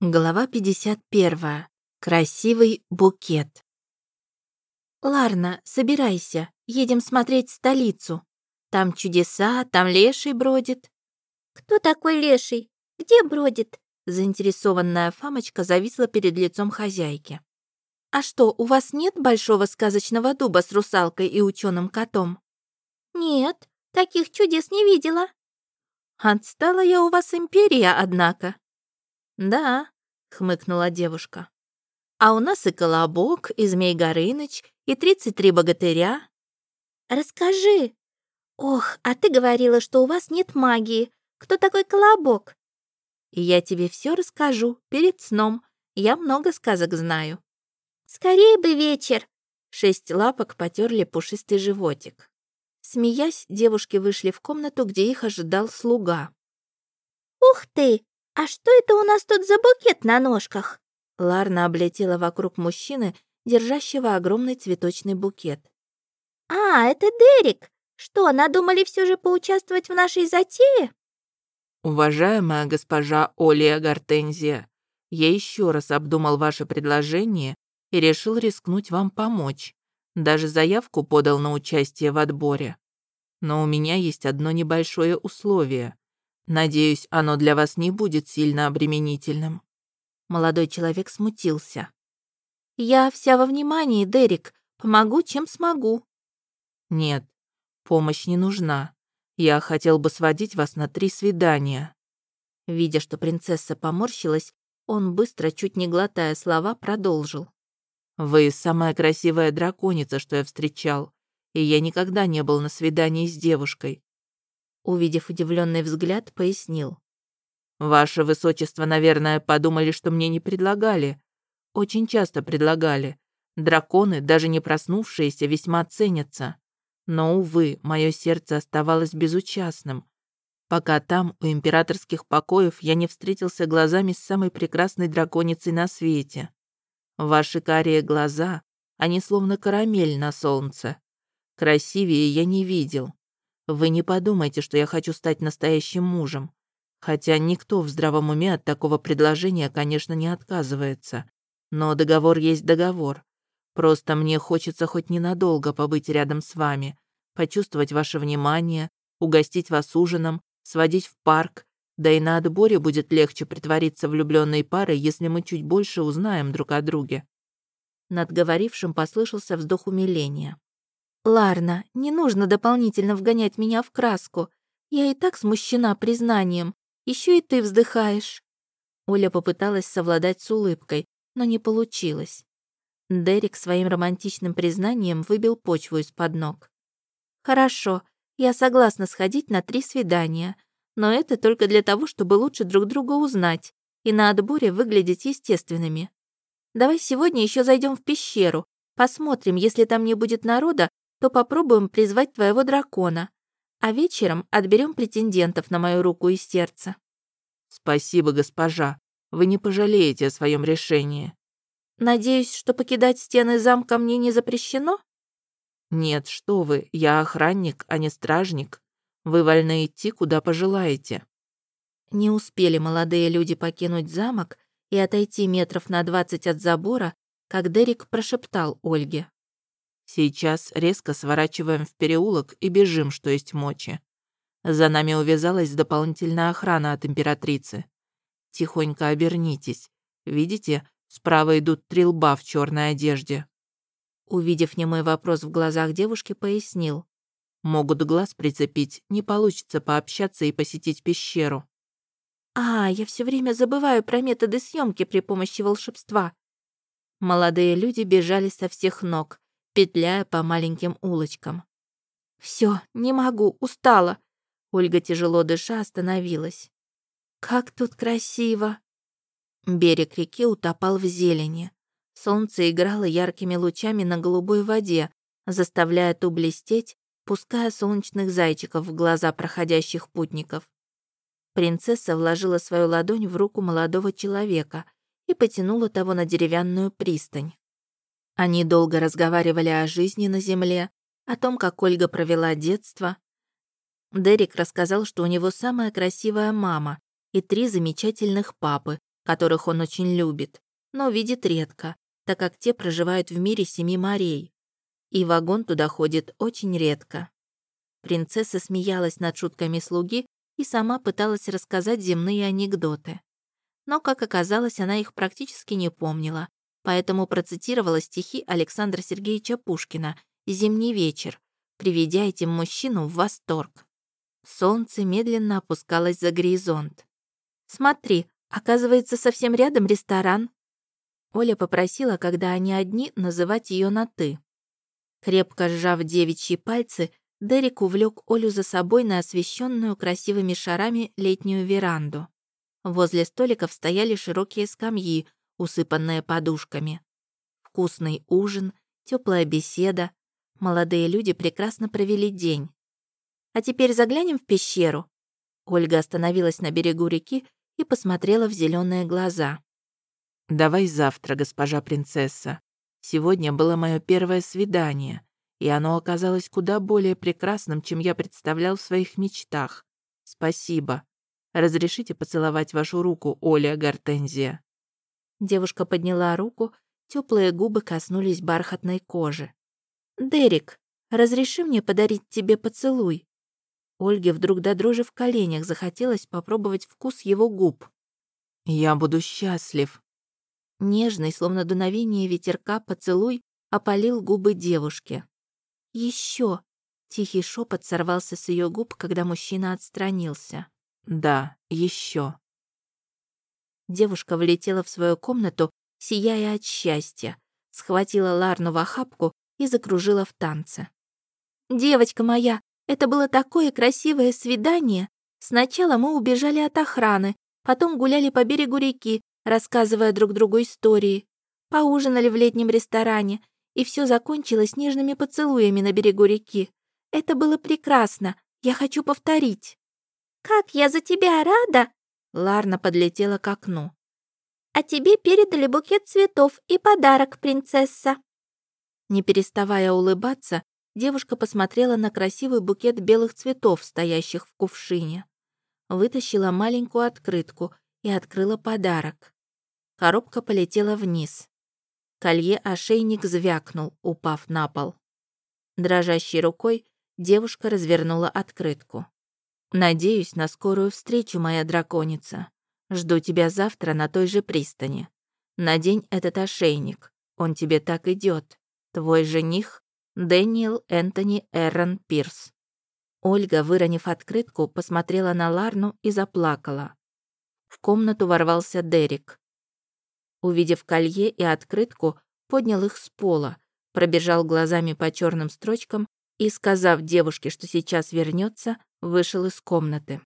Глава 51. Красивый букет. «Ларна, собирайся, едем смотреть столицу. Там чудеса, там леший бродит». «Кто такой леший? Где бродит?» Заинтересованная Фамочка зависла перед лицом хозяйки. «А что, у вас нет большого сказочного дуба с русалкой и ученым котом?» «Нет, таких чудес не видела». «Отстала я у вас империя, однако», «Да», — хмыкнула девушка. «А у нас и Колобок, и Змей Горыныч, и тридцать три богатыря». «Расскажи». «Ох, а ты говорила, что у вас нет магии. Кто такой Колобок?» «Я тебе все расскажу перед сном. Я много сказок знаю». «Скорее бы вечер!» Шесть лапок потерли пушистый животик. Смеясь, девушки вышли в комнату, где их ожидал слуга. «Ух ты! «А что это у нас тут за букет на ножках?» Ларна облетела вокруг мужчины, держащего огромный цветочный букет. «А, это Дерек! Что, надумали все же поучаствовать в нашей затее?» «Уважаемая госпожа Олия Гортензия, я еще раз обдумал ваше предложение и решил рискнуть вам помочь. Даже заявку подал на участие в отборе. Но у меня есть одно небольшое условие. Надеюсь, оно для вас не будет сильно обременительным». Молодой человек смутился. «Я вся во внимании, Дерек. Помогу, чем смогу». «Нет, помощь не нужна. Я хотел бы сводить вас на три свидания». Видя, что принцесса поморщилась, он быстро, чуть не глотая слова, продолжил. «Вы самая красивая драконица, что я встречал, и я никогда не был на свидании с девушкой увидев удивленный взгляд, пояснил. «Ваше высочество, наверное, подумали, что мне не предлагали. Очень часто предлагали. Драконы, даже не проснувшиеся, весьма ценятся. Но, увы, мое сердце оставалось безучастным. Пока там, у императорских покоев, я не встретился глазами с самой прекрасной драконицей на свете. Ваши карие глаза, они словно карамель на солнце. Красивее я не видел. Вы не подумайте, что я хочу стать настоящим мужем. Хотя никто в здравом уме от такого предложения, конечно, не отказывается. Но договор есть договор. Просто мне хочется хоть ненадолго побыть рядом с вами, почувствовать ваше внимание, угостить вас ужином, сводить в парк, да и на отборе будет легче притвориться влюбленной парой, если мы чуть больше узнаем друг о друге». Над говорившим послышался вздох умиления. «Ларна, не нужно дополнительно вгонять меня в краску. Я и так смущена признанием. Еще и ты вздыхаешь». Оля попыталась совладать с улыбкой, но не получилось. Дерек своим романтичным признанием выбил почву из-под ног. «Хорошо, я согласна сходить на три свидания, но это только для того, чтобы лучше друг друга узнать и на отборе выглядеть естественными. Давай сегодня еще зайдем в пещеру, посмотрим, если там не будет народа, то попробуем призвать твоего дракона, а вечером отберем претендентов на мою руку и сердце». «Спасибо, госпожа. Вы не пожалеете о своем решении». «Надеюсь, что покидать стены замка мне не запрещено?» «Нет, что вы, я охранник, а не стражник. Вы вольны идти, куда пожелаете». Не успели молодые люди покинуть замок и отойти метров на двадцать от забора, как Дерек прошептал Ольге. Сейчас резко сворачиваем в переулок и бежим, что есть мочи. За нами увязалась дополнительная охрана от императрицы. Тихонько обернитесь. Видите, справа идут три лба в черной одежде. Увидев немой вопрос в глазах девушки, пояснил. Могут глаз прицепить, не получится пообщаться и посетить пещеру. А, я все время забываю про методы съемки при помощи волшебства. Молодые люди бежали со всех ног, петляя по маленьким улочкам. Все, не могу, устала. Ольга, тяжело дыша, остановилась. Как тут красиво. Берег реки утопал в зелени. Солнце играло яркими лучами на голубой воде, заставляя ту блестеть, пуская солнечных зайчиков в глаза проходящих путников. Принцесса вложила свою ладонь в руку молодого человека и потянула того на деревянную пристань. Они долго разговаривали о жизни на Земле, о том, как Ольга провела детство. Дерек рассказал, что у него самая красивая мама и три замечательных папы, которых он очень любит, но видит редко, так как те проживают в мире семи морей. И вагон туда ходит очень редко. Принцесса смеялась над шутками слуги и сама пыталась рассказать земные анекдоты. Но, как оказалось, она их практически не помнила, поэтому процитировала стихи Александра Сергеевича Пушкина «Зимний вечер», приведя этим мужчину в восторг. Солнце медленно опускалось за горизонт. «Смотри, оказывается, совсем рядом ресторан». Оля попросила, когда они одни, называть ее на «ты». Крепко сжав девичьи пальцы, Дерек увлек Олю за собой на освещенную красивыми шарами летнюю веранду. Возле столиков стояли широкие скамьи, усыпанные подушками. Вкусный ужин, теплая беседа. Молодые люди прекрасно провели день. А теперь заглянем в пещеру. Ольга остановилась на берегу реки и посмотрела в зеленые глаза. «Давай завтра, госпожа принцесса. Сегодня было мое первое свидание и оно оказалось куда более прекрасным, чем я представлял в своих мечтах. Спасибо. Разрешите поцеловать вашу руку, Оля Гортензия?» Девушка подняла руку, теплые губы коснулись бархатной кожи. «Дерек, разреши мне подарить тебе поцелуй?» Ольге вдруг до дрожи в коленях захотелось попробовать вкус его губ. «Я буду счастлив». Нежный, словно дуновение ветерка, поцелуй опалил губы девушки. Еще! Тихий шепот сорвался с ее губ, когда мужчина отстранился. Да, еще. Девушка влетела в свою комнату, сияя от счастья, схватила Ларну в охапку и закружила в танце. «Девочка моя, это было такое красивое свидание! Сначала мы убежали от охраны, потом гуляли по берегу реки, рассказывая друг другу истории, поужинали в летнем ресторане и все закончилось нежными поцелуями на берегу реки. Это было прекрасно. Я хочу повторить. «Как я за тебя рада!» Ларна подлетела к окну. «А тебе передали букет цветов и подарок, принцесса!» Не переставая улыбаться, девушка посмотрела на красивый букет белых цветов, стоящих в кувшине. Вытащила маленькую открытку и открыла подарок. Коробка полетела вниз. Колье-ошейник звякнул, упав на пол. Дрожащей рукой девушка развернула открытку. «Надеюсь на скорую встречу, моя драконица. Жду тебя завтра на той же пристани. Надень этот ошейник, он тебе так идет. Твой жених — Дэниел Энтони Эррон Пирс». Ольга, выронив открытку, посмотрела на Ларну и заплакала. В комнату ворвался Дерек. Увидев колье и открытку, поднял их с пола, пробежал глазами по черным строчкам и, сказав девушке, что сейчас вернется, вышел из комнаты.